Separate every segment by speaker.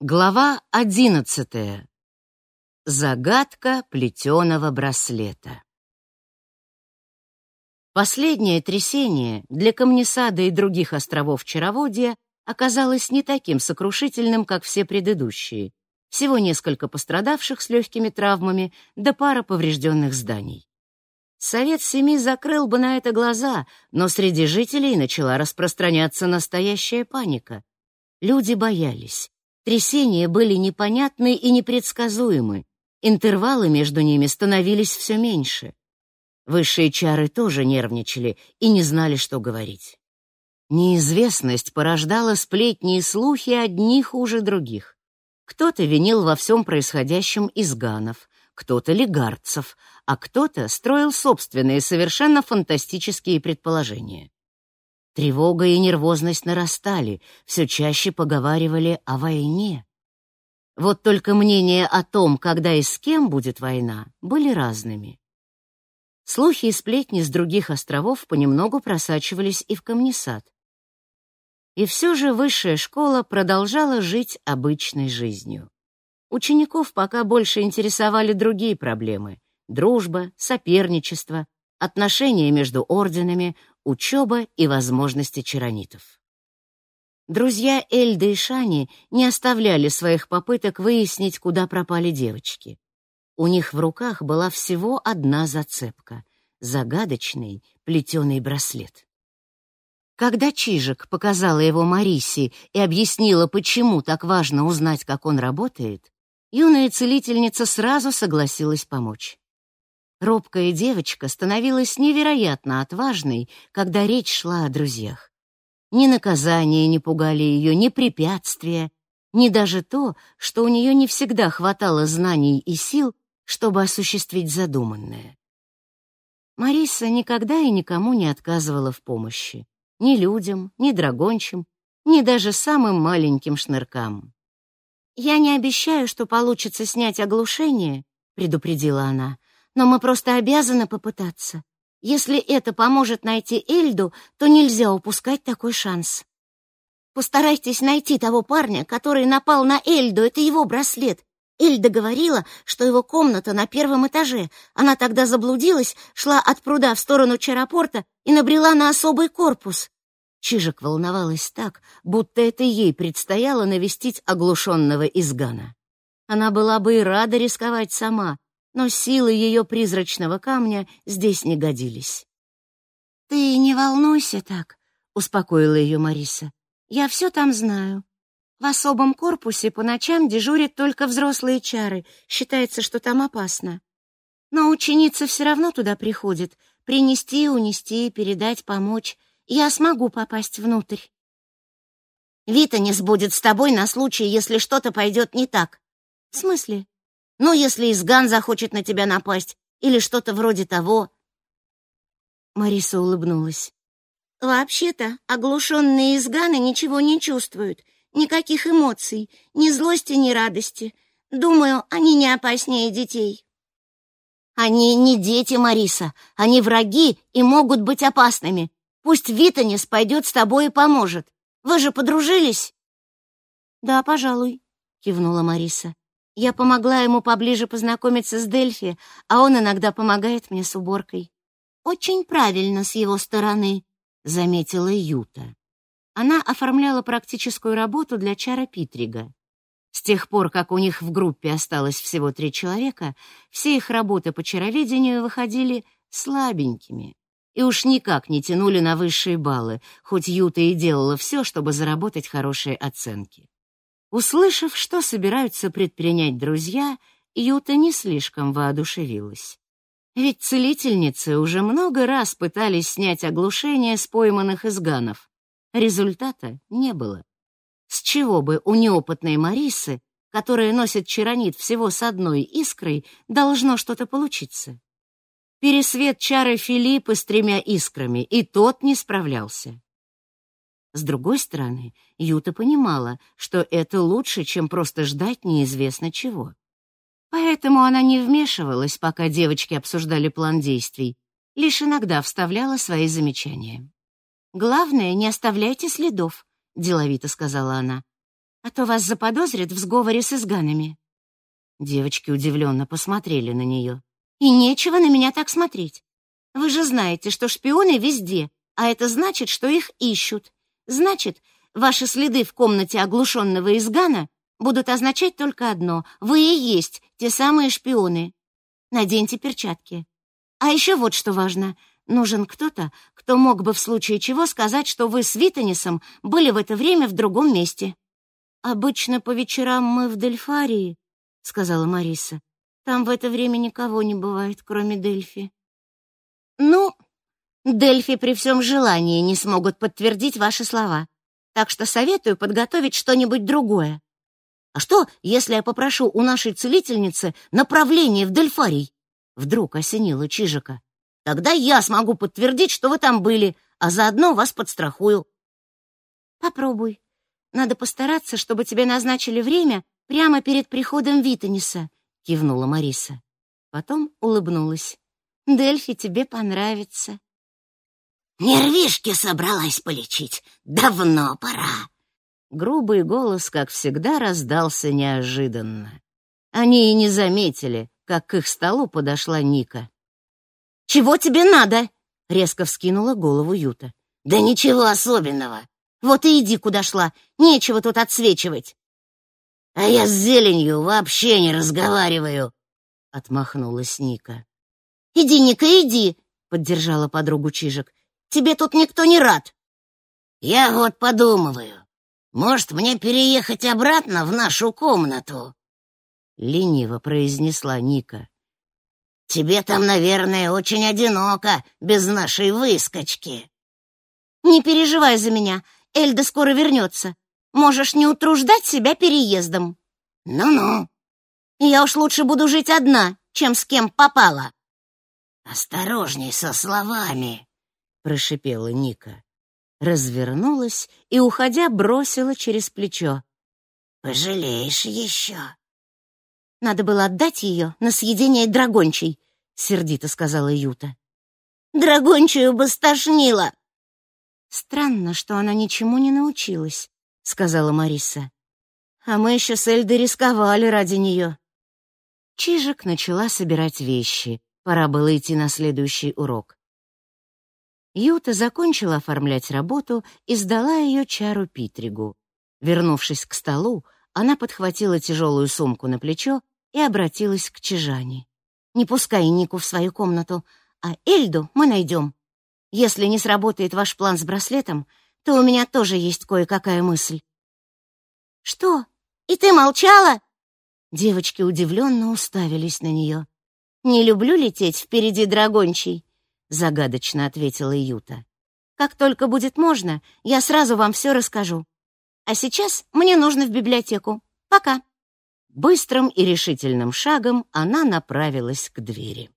Speaker 1: Глава одиннадцатая. Загадка плетеного браслета. Последнее трясение для Камнесада и других островов Чароводья оказалось не таким сокрушительным, как все предыдущие. Всего несколько пострадавших с легкими травмами да пара поврежденных зданий. Совет Семи закрыл бы на это глаза, но среди жителей начала распространяться настоящая паника. Люди боялись. Трясения были непонятны и непредсказуемы. Интервалы между ними становились все меньше. Высшие чары тоже нервничали и не знали, что говорить. Неизвестность порождала сплетни и слухи одни хуже других. Кто-то винил во всем происходящем изганов, кто-то легарцев, а кто-то строил собственные совершенно фантастические предположения. Тревога и нервозность нарастали, все чаще поговаривали о войне. Вот только мнения о том, когда и с кем будет война, были разными. Слухи и сплетни с других островов понемногу просачивались и в Камнесад. И все же высшая школа продолжала жить обычной жизнью. Учеников пока больше интересовали другие проблемы — дружба, соперничество, отношения между орденами, учеба и возможности чаронитов. Друзья Эльды и Шани не оставляли своих попыток выяснить, куда пропали девочки. У них в руках была всего одна зацепка — загадочный плетеный браслет. Когда Чижик показала его Марисе и объяснила, почему так важно узнать, как он работает, юная целительница сразу согласилась помочь. Робкая девочка становилась невероятно отважной, когда речь шла о друзьях. Ни наказания не пугали ее, ни препятствия, ни даже то, что у нее не всегда хватало знаний и сил, чтобы осуществить задуманное. Мариса никогда и никому не отказывала в помощи. Ни людям, ни драгончим, ни даже самым маленьким шныркам. «Я не обещаю, что получится снять оглушение», — предупредила она, но мы просто обязаны попытаться. Если это поможет найти Эльду, то нельзя упускать такой шанс. Постарайтесь найти того парня, который напал на Эльду, это его браслет. Эльда говорила, что его комната на первом этаже. Она тогда заблудилась, шла от пруда в сторону Чарапорта и набрела на особый корпус. Чижик волновалась так, будто это ей предстояло навестить оглушенного изгана. Она была бы и рада рисковать сама, но силы ее призрачного камня здесь не годились. «Ты не волнуйся так», — успокоила ее Мариса. «Я все там знаю. В особом корпусе по ночам дежурят только взрослые чары. Считается, что там опасно. Но ученица все равно туда приходит. Принести, унести, передать, помочь. Я смогу попасть внутрь». «Витанис будет с тобой на случай, если что-то пойдет не так». «В смысле?» Ну, если изган захочет на тебя напасть или что-то вроде того. Мариса улыбнулась. Вообще-то, оглушенные изганы ничего не чувствуют, никаких эмоций, ни злости, ни радости. Думаю, они не опаснее детей. Они не дети, Мариса, они враги и могут быть опасными. Пусть Витанис пойдет с тобой и поможет. Вы же подружились? Да, пожалуй, кивнула Мариса. Я помогла ему поближе познакомиться с Дельфи, а он иногда помогает мне с уборкой. Очень правильно с его стороны, заметила Юта. Она оформляла практическую работу для Чара Питрига. С тех пор, как у них в группе осталось всего три человека, все их работы по чароведению выходили слабенькими и уж никак не тянули на высшие баллы, хоть Юта и делала все, чтобы заработать хорошие оценки. Услышав, что собираются предпринять друзья, Юта не слишком воодушевилась. Ведь целительницы уже много раз пытались снять оглушение с пойманных изганов. Результата не было. С чего бы у неопытной Марисы, которая носит чаронит всего с одной искрой, должно что-то получиться? Пересвет чары Филиппа с тремя искрами, и тот не справлялся. С другой стороны, Юта понимала, что это лучше, чем просто ждать неизвестно чего. Поэтому она не вмешивалась, пока девочки обсуждали план действий, лишь иногда вставляла свои замечания. «Главное, не оставляйте следов», — деловито сказала она. а то вас заподозрят в сговоре с изганами». Девочки удивленно посмотрели на нее. «И нечего на меня так смотреть. Вы же знаете, что шпионы везде, а это значит, что их ищут. Значит, ваши следы в комнате оглушенного изгана будут означать только одно — вы и есть те самые шпионы. Наденьте перчатки. А еще вот что важно. Нужен кто-то, кто мог бы в случае чего сказать, что вы с Витанисом были в это время в другом месте. «Обычно по вечерам мы в Дельфарии», — сказала Мариса. «Там в это время никого не бывает, кроме Дельфи». «Ну, Дельфи при всем желании не смогут подтвердить ваши слова, так что советую подготовить что-нибудь другое. А что, если я попрошу у нашей целительницы направление в Дельфарий? Вдруг осенило Чижика. Тогда я смогу подтвердить, что вы там были, а заодно вас подстрахую. Попробуй. Надо постараться, чтобы тебе назначили время прямо перед приходом Витаниса, кивнула Мариса. Потом улыбнулась. Дельфи тебе понравится.
Speaker 2: Нервишки собралась полечить. Давно пора.
Speaker 1: Грубый голос, как всегда, раздался неожиданно. Они и не заметили, как к их столу подошла Ника. «Чего тебе надо?» — резко вскинула голову Юта.
Speaker 2: «Да ничего особенного.
Speaker 1: Вот и иди, куда шла. Нечего тут отсвечивать».
Speaker 2: «А я с зеленью вообще не разговариваю», — отмахнулась Ника.
Speaker 1: «Иди, Ника, иди», — поддержала подругу Чижик. «Тебе тут никто не рад».
Speaker 2: «Я вот подумываю, может, мне переехать обратно в нашу комнату?» — лениво произнесла Ника. «Тебе там, наверное, очень одиноко без нашей выскочки».
Speaker 1: «Не переживай за меня, Эльда скоро вернется. Можешь не утруждать себя переездом».
Speaker 2: «Ну-ну».
Speaker 1: «Я уж лучше буду жить одна, чем с кем попала».
Speaker 2: «Осторожней со словами», — прошипела Ника
Speaker 1: развернулась и, уходя, бросила через плечо.
Speaker 2: «Пожалеешь еще».
Speaker 1: «Надо было отдать ее на съедение драгончей», — сердито сказала Юта.
Speaker 2: «Драгончую бы стошнило».
Speaker 1: «Странно, что она ничему не научилась», — сказала Мариса. «А мы еще с Эльдой рисковали ради нее». Чижик начала собирать вещи. Пора было идти на следующий урок. Юта закончила оформлять работу и сдала ее Чару Питригу. Вернувшись к столу, она подхватила тяжелую сумку на плечо и обратилась к Чижане. «Не пускай Нику в свою комнату, а Эльду мы найдем. Если не сработает ваш план с браслетом, то у меня тоже есть кое-какая мысль». «Что? И ты молчала?» Девочки удивленно уставились на нее. «Не люблю лететь впереди драгончий. — загадочно ответила Юта. «Как только будет можно, я сразу вам все расскажу. А сейчас мне нужно в библиотеку. Пока». Быстрым и решительным шагом она направилась к двери.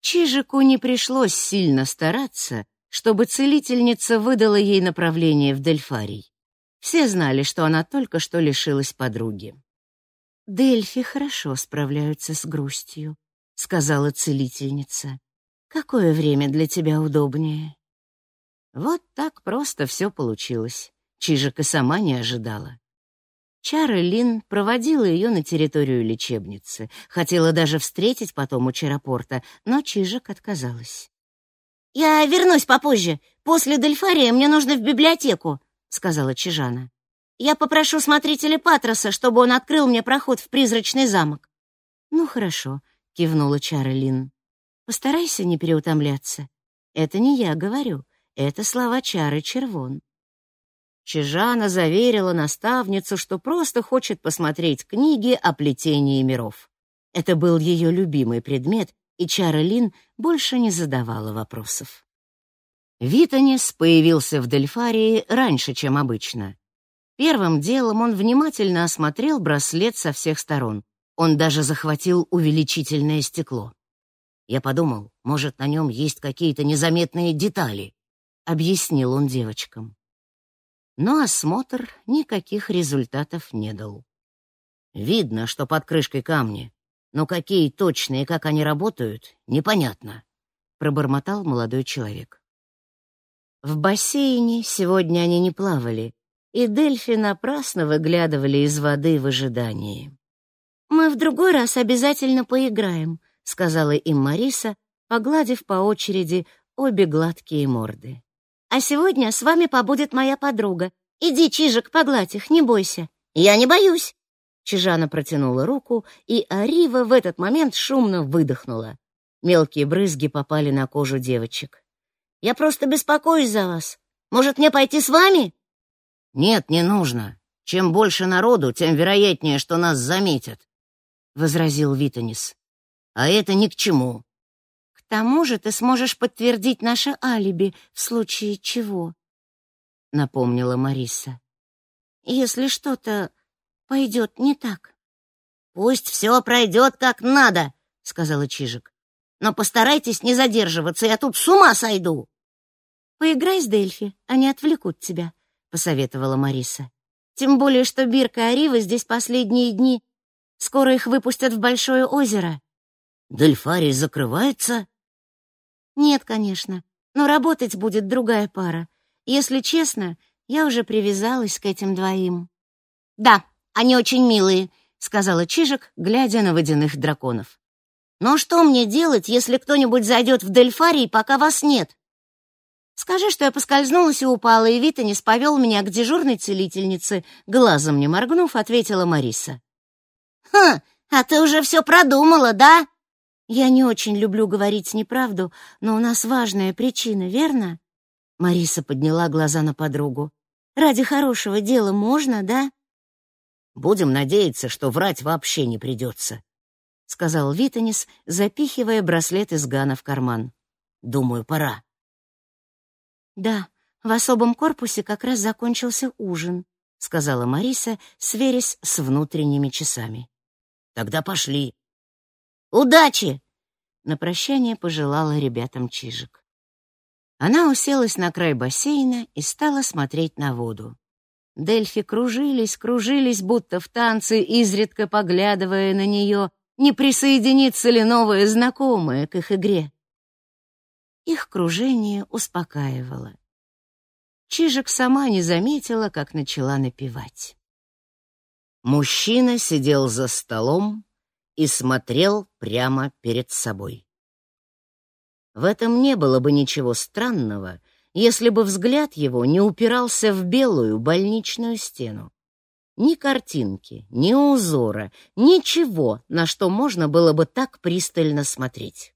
Speaker 1: Чижику не пришлось сильно стараться, чтобы целительница выдала ей направление в Дельфарий. Все знали, что она только что лишилась подруги. «Дельфи хорошо справляются с грустью», — сказала целительница. Какое время для тебя удобнее? Вот так просто все получилось. Чижик и сама не ожидала. Чара Лин проводила ее на территорию лечебницы, хотела даже встретить потом у Чарапорта, но Чижик отказалась. «Я вернусь попозже. После Дельфария мне нужно в библиотеку», — сказала Чижана. «Я попрошу смотрителя Патроса, чтобы он открыл мне проход в призрачный замок». «Ну, хорошо», — кивнула Чара Лин. Постарайся не переутомляться. Это не я говорю, это слова Чары Червон. Чижана заверила наставницу, что просто хочет посмотреть книги о плетении миров. Это был ее любимый предмет, и Чара Лин больше не задавала вопросов. Витанис появился в Дельфарии раньше, чем обычно. Первым делом он внимательно осмотрел браслет со всех сторон. Он даже захватил увеличительное стекло. Я подумал, может, на нем есть какие-то незаметные детали, объяснил он девочкам. Но осмотр никаких результатов не дал. Видно, что под крышкой камни, но какие точные, как они работают, непонятно, пробормотал молодой человек. В бассейне сегодня они не плавали, и Дельфи напрасно выглядывали из воды в ожидании.
Speaker 2: «Мы в другой раз обязательно поиграем», — сказала им Мариса, погладив по очереди обе гладкие морды. «А сегодня с вами побудет моя подруга. Иди, Чижик, погладь их, не бойся». «Я не боюсь».
Speaker 1: Чижана протянула руку, и Арива в этот момент шумно выдохнула. Мелкие брызги попали на кожу девочек.
Speaker 2: «Я просто беспокоюсь за вас. Может, мне пойти с вами?»
Speaker 3: «Нет, не нужно. Чем больше народу, тем вероятнее, что нас заметят», — возразил Витанис. «А это ни к чему».
Speaker 2: «К тому же ты сможешь подтвердить наше алиби в случае чего», — напомнила Мариса. «Если что-то пойдет не так».
Speaker 3: «Пусть все пройдет как надо», — сказала Чижик. «Но постарайтесь не задерживаться, я тут с ума сойду».
Speaker 2: «Поиграй с Дельфи, они отвлекут тебя», — посоветовала Мариса. «Тем более, что Бирка и Арива здесь последние дни. Скоро их выпустят в Большое озеро».
Speaker 3: «Дельфарий закрывается?»
Speaker 2: «Нет, конечно, но работать будет другая пара. Если честно, я уже привязалась к этим двоим».
Speaker 3: «Да, они очень милые», —
Speaker 1: сказала Чижик, глядя на водяных драконов.
Speaker 3: «Но что мне делать, если кто-нибудь зайдет в Дельфарий, пока вас нет?»
Speaker 2: Скажи, что я поскользнулась и упала, и Витанис повел меня к дежурной целительнице. Глазом не моргнув, ответила Мариса.
Speaker 3: «Хм, а ты уже все продумала, да?»
Speaker 2: «Я не очень люблю говорить неправду, но у нас важная причина, верно?» Мариса подняла глаза на подругу. «Ради хорошего дела можно, да?»
Speaker 3: «Будем надеяться, что врать вообще не придется», — сказал
Speaker 1: Витанис, запихивая браслет из Гана в карман.
Speaker 3: «Думаю, пора».
Speaker 2: «Да, в особом корпусе как раз закончился ужин», — сказала Мариса, сверясь с внутренними часами.
Speaker 3: «Тогда пошли».
Speaker 2: «Удачи!»
Speaker 1: — на прощание пожелала ребятам Чижик. Она уселась на край бассейна и стала смотреть на воду. Дельфи кружились, кружились, будто в танце, изредка поглядывая на нее, не присоединится ли новое знакомое к их игре. Их кружение успокаивало. Чижик сама не заметила, как начала напевать.
Speaker 3: Мужчина сидел за столом и смотрел прямо перед собой.
Speaker 1: В этом не было бы ничего странного, если бы взгляд его не упирался в белую больничную стену. Ни картинки, ни узора, ничего, на что можно было бы так пристально смотреть.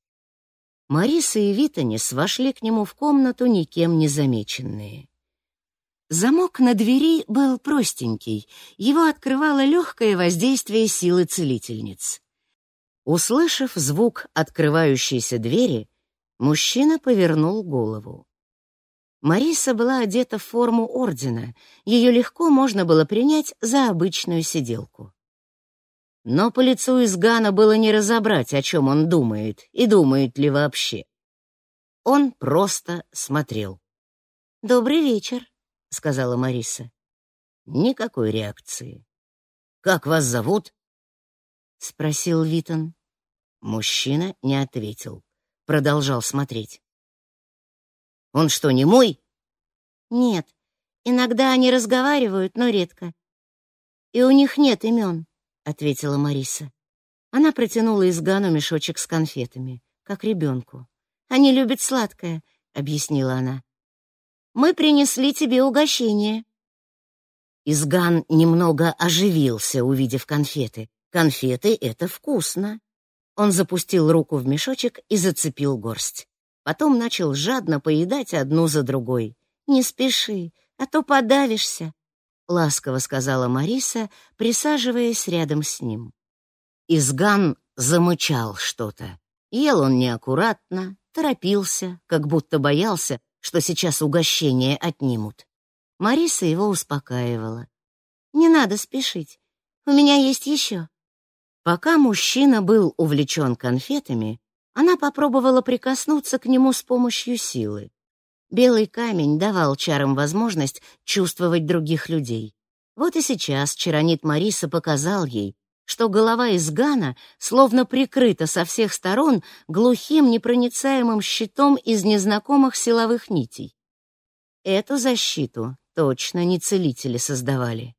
Speaker 1: Мариса и Витанис вошли к нему в комнату никем не замеченные. Замок на двери был простенький, его открывало легкое воздействие силы целительниц. Услышав звук открывающейся двери, мужчина повернул голову. Мариса была одета в форму ордена, ее легко можно было принять за обычную сиделку. Но по лицу Изгана было не разобрать, о чем он думает, и думает ли вообще. Он просто смотрел.
Speaker 2: «Добрый вечер», — сказала Мариса.
Speaker 1: Никакой реакции.
Speaker 3: «Как вас зовут?»
Speaker 2: — спросил Витон.
Speaker 1: Мужчина не ответил, продолжал смотреть.
Speaker 3: «Он что, не мой?»
Speaker 2: «Нет, иногда они разговаривают, но редко. И у них нет имен ответила Мариса. Она протянула Изгану мешочек с конфетами, как ребенку. Они любят сладкое, объяснила она. Мы принесли тебе угощение.
Speaker 1: Изган немного оживился, увидев конфеты. Конфеты — это вкусно. Он запустил руку в мешочек и зацепил горсть. Потом начал жадно поедать одну за другой.
Speaker 2: «Не спеши, а то подавишься»,
Speaker 1: ласково сказала Мариса, присаживаясь рядом с ним. Изган замычал что-то. Ел он неаккуратно, торопился, как будто боялся, что сейчас угощение отнимут. Мариса его успокаивала.
Speaker 2: «Не надо спешить. У меня есть еще».
Speaker 1: Пока мужчина был увлечен конфетами, она попробовала прикоснуться к нему с помощью силы. Белый камень давал чарам возможность чувствовать других людей. Вот и сейчас Чаронит Мариса показал ей, что голова из Гана словно прикрыта со всех сторон глухим непроницаемым щитом из незнакомых силовых нитей. Эту защиту точно не целители создавали.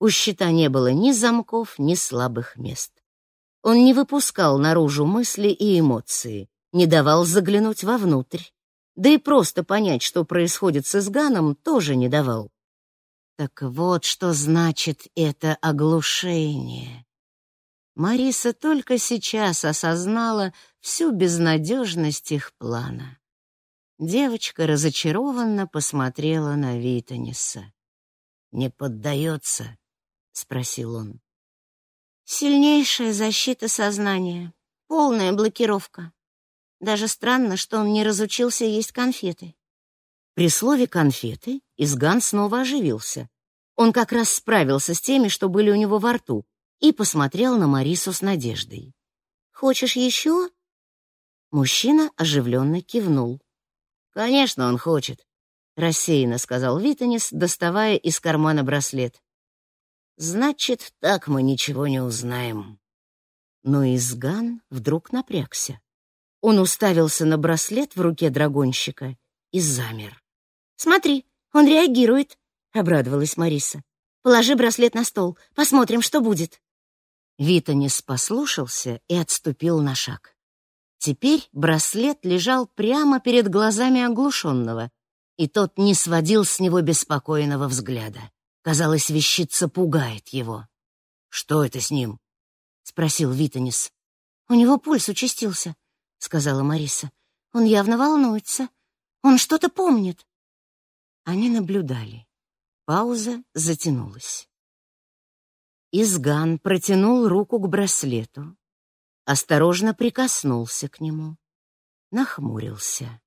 Speaker 1: У щита не было ни замков, ни слабых мест. Он не выпускал наружу мысли и эмоции, не давал заглянуть вовнутрь, да и просто понять, что происходит с изганом, тоже не давал. Так вот, что значит это оглушение. Мариса только сейчас осознала всю безнадежность их плана. Девочка разочарованно посмотрела на Витаниса. «Не поддается?» — спросил он.
Speaker 3: «Сильнейшая защита сознания, полная блокировка. Даже странно, что он не разучился есть конфеты».
Speaker 1: При слове «конфеты» Изган снова оживился. Он как раз справился с теми, что были у него во рту, и посмотрел на Марису с надеждой.
Speaker 3: «Хочешь еще?»
Speaker 1: Мужчина оживленно кивнул.
Speaker 2: «Конечно, он хочет», — рассеянно сказал Витанис, доставая из кармана браслет. «Значит, так мы ничего не узнаем».
Speaker 1: Но Изган вдруг напрягся. Он уставился на браслет в руке драгонщика и замер.
Speaker 3: «Смотри, он реагирует», — обрадовалась Мариса. «Положи браслет на стол, посмотрим, что будет».
Speaker 1: Витанис послушался и отступил на шаг. Теперь браслет лежал прямо перед глазами оглушенного, и тот не сводил с него беспокойного взгляда. Казалось, вещица пугает его.
Speaker 2: «Что это с ним?»
Speaker 1: — спросил Витанис.
Speaker 3: «У него пульс участился», — сказала Мариса. «Он явно волнуется. Он что-то помнит».
Speaker 1: Они наблюдали. Пауза затянулась. Изган протянул руку к браслету, осторожно прикоснулся к нему, нахмурился.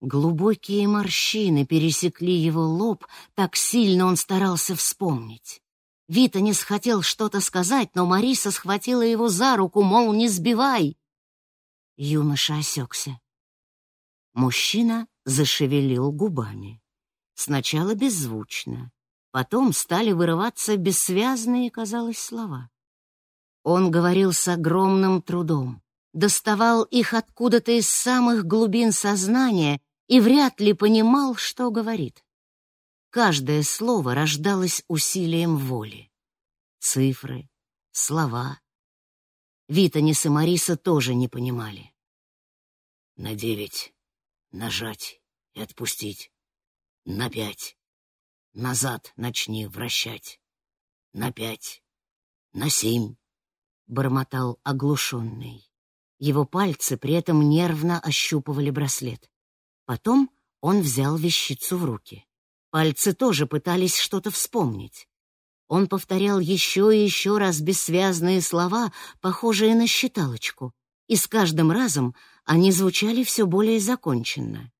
Speaker 1: Глубокие морщины пересекли его лоб, так сильно он старался вспомнить. Витанис хотел что-то сказать, но Мариса схватила его за руку, мол, не сбивай. Юноша осекся. Мужчина зашевелил губами. Сначала беззвучно, Потом стали вырываться бессвязные, казалось, слова. Он говорил с огромным трудом, доставал их откуда-то из самых глубин сознания и вряд ли понимал, что говорит. Каждое слово рождалось усилием воли. Цифры, слова. Витанис и Мариса тоже не понимали.
Speaker 2: На девять нажать и отпустить. На пять Назад начни вращать. На пять, на семь, — бормотал оглушенный.
Speaker 1: Его пальцы при этом нервно ощупывали браслет. Потом он взял вещицу в руки. Пальцы тоже пытались что-то вспомнить. Он повторял еще и еще раз бессвязные слова, похожие на считалочку, и с каждым разом они звучали все более законченно.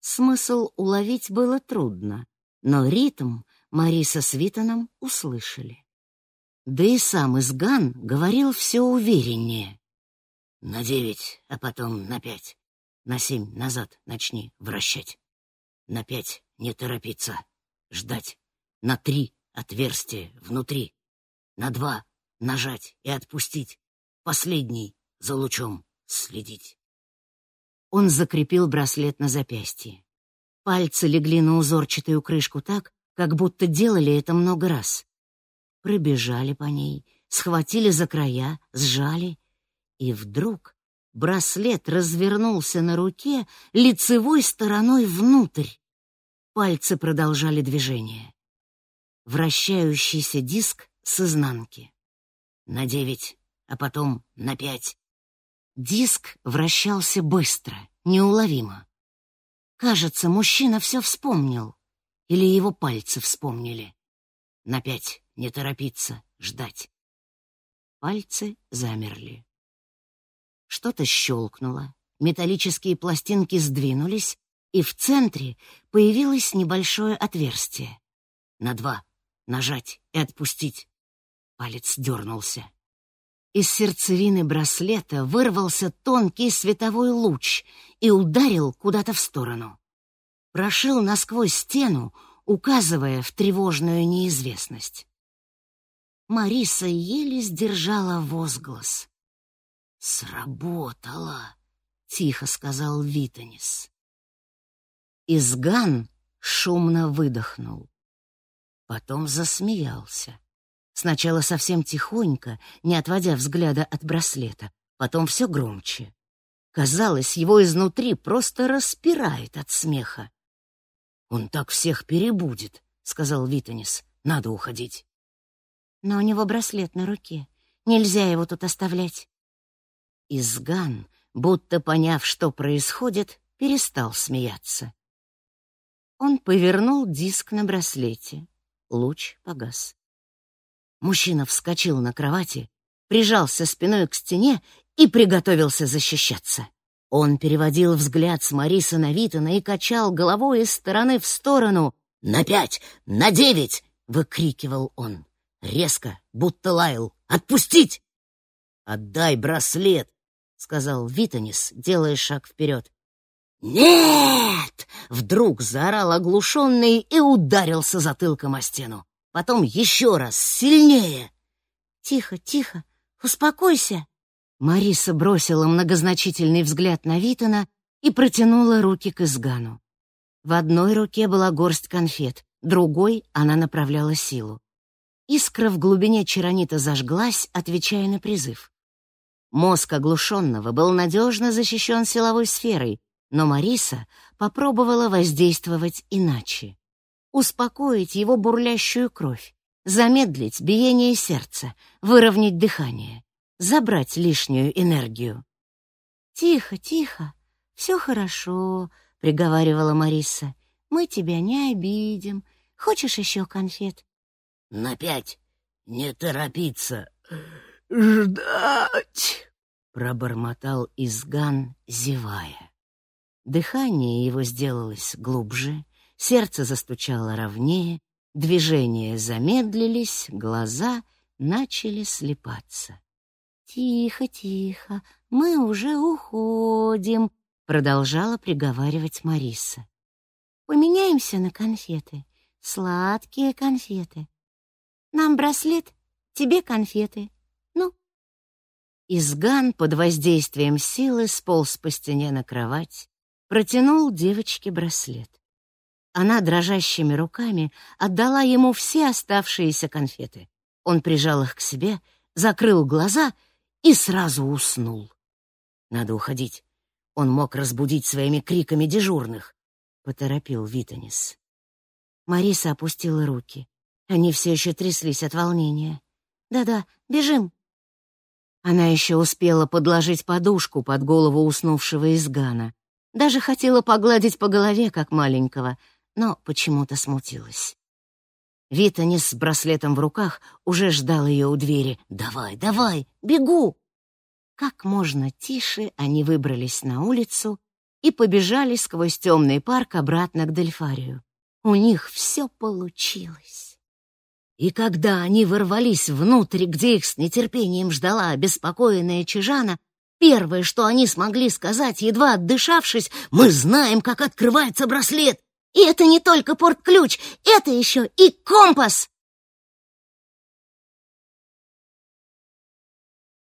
Speaker 1: Смысл уловить было трудно но ритм Мариса с Витоном услышали. Да и сам Изган говорил все увереннее.
Speaker 2: «На девять, а потом на пять. На семь назад начни вращать. На пять не торопиться, ждать. На три отверстие внутри. На два нажать и отпустить. Последний за лучом следить».
Speaker 1: Он закрепил браслет на запястье. Пальцы легли на узорчатую крышку так, как будто делали это много раз. Пробежали по ней, схватили за края, сжали, и вдруг браслет развернулся на руке лицевой стороной внутрь. Пальцы продолжали движение. Вращающийся диск с изнанки.
Speaker 2: На девять, а потом на пять.
Speaker 1: Диск вращался быстро, неуловимо. Кажется, мужчина все вспомнил. Или его пальцы вспомнили.
Speaker 2: На пять не торопиться, ждать.
Speaker 1: Пальцы замерли. Что-то щелкнуло, металлические пластинки сдвинулись, и в центре появилось небольшое отверстие.
Speaker 2: На два нажать и отпустить.
Speaker 1: Палец дернулся. Из сердцевины браслета вырвался тонкий световой луч и ударил куда-то в сторону. Прошил насквозь стену, указывая в тревожную неизвестность. Мариса еле сдержала возглас.
Speaker 2: «Сработало!»
Speaker 1: — тихо сказал Витанис. Изган
Speaker 3: шумно выдохнул. Потом засмеялся. Сначала совсем тихонько, не отводя взгляда от браслета, потом все громче. Казалось, его изнутри просто распирает от смеха. «Он так всех перебудет», — сказал Витанис. «Надо уходить».
Speaker 1: «Но у него браслет на руке. Нельзя его тут оставлять».
Speaker 3: Изган, будто поняв, что происходит, перестал смеяться. Он повернул диск на браслете. Луч погас. Мужчина вскочил на кровати, прижался спиной к стене и приготовился защищаться. Он переводил взгляд с Мариса на Витана и качал головой из стороны в сторону. «На пять! На девять!» — выкрикивал он. Резко, будто лаял. «Отпустить!» «Отдай браслет!» — сказал Витанис, делая шаг вперед. «Нет!» — вдруг заорал оглушенный и ударился затылком о стену. Потом еще раз, сильнее.
Speaker 1: «Тихо, тихо, успокойся!»
Speaker 3: Мариса бросила многозначительный взгляд на Витана и протянула руки к изгану. В одной руке была горсть конфет, другой она направляла силу. Искра в глубине чаронита зажглась, отвечая на призыв. Мозг оглушенного был надежно защищен силовой сферой, но Мариса попробовала воздействовать иначе. Успокоить его бурлящую кровь, замедлить биение сердца, выровнять дыхание, забрать лишнюю энергию.
Speaker 1: «Тихо, тихо, все хорошо», — приговаривала Мариса. «Мы тебя не обидим. Хочешь еще конфет?»
Speaker 2: «На пять. Не торопиться. Ждать!»
Speaker 3: — пробормотал Изган, зевая. Дыхание его сделалось глубже, сердце застучало ровнее, движения замедлились, глаза начали слепаться.
Speaker 1: «Тихо, тихо, мы уже уходим», — продолжала приговаривать Мариса. «Поменяемся на конфеты, сладкие конфеты. Нам браслет, тебе конфеты. Ну?»
Speaker 3: Изган под воздействием силы сполз по стене на кровать, протянул девочке браслет. Она дрожащими руками отдала ему все оставшиеся конфеты. Он прижал их к себе, закрыл глаза и сразу уснул. Надо уходить. Он мог разбудить своими криками дежурных, поторопил Витанис.
Speaker 1: Мариса опустила руки. Они все еще тряслись от волнения. Да-да, бежим.
Speaker 3: Она еще успела подложить подушку под голову уснувшего изгана. Даже хотела погладить по голове, как маленького, но почему-то смутилась. Витанис с браслетом в руках уже ждал ее у двери. «Давай, давай, бегу!» Как можно тише они выбрались на улицу и побежали сквозь темный парк обратно к Дельфарию. У них все получилось. И когда они ворвались внутрь, где их с нетерпением ждала обеспокоенная Чижана, Первое, что они смогли сказать, едва отдышавшись, «Мы знаем, как открывается браслет! И это не только порт-ключ, это еще и компас!»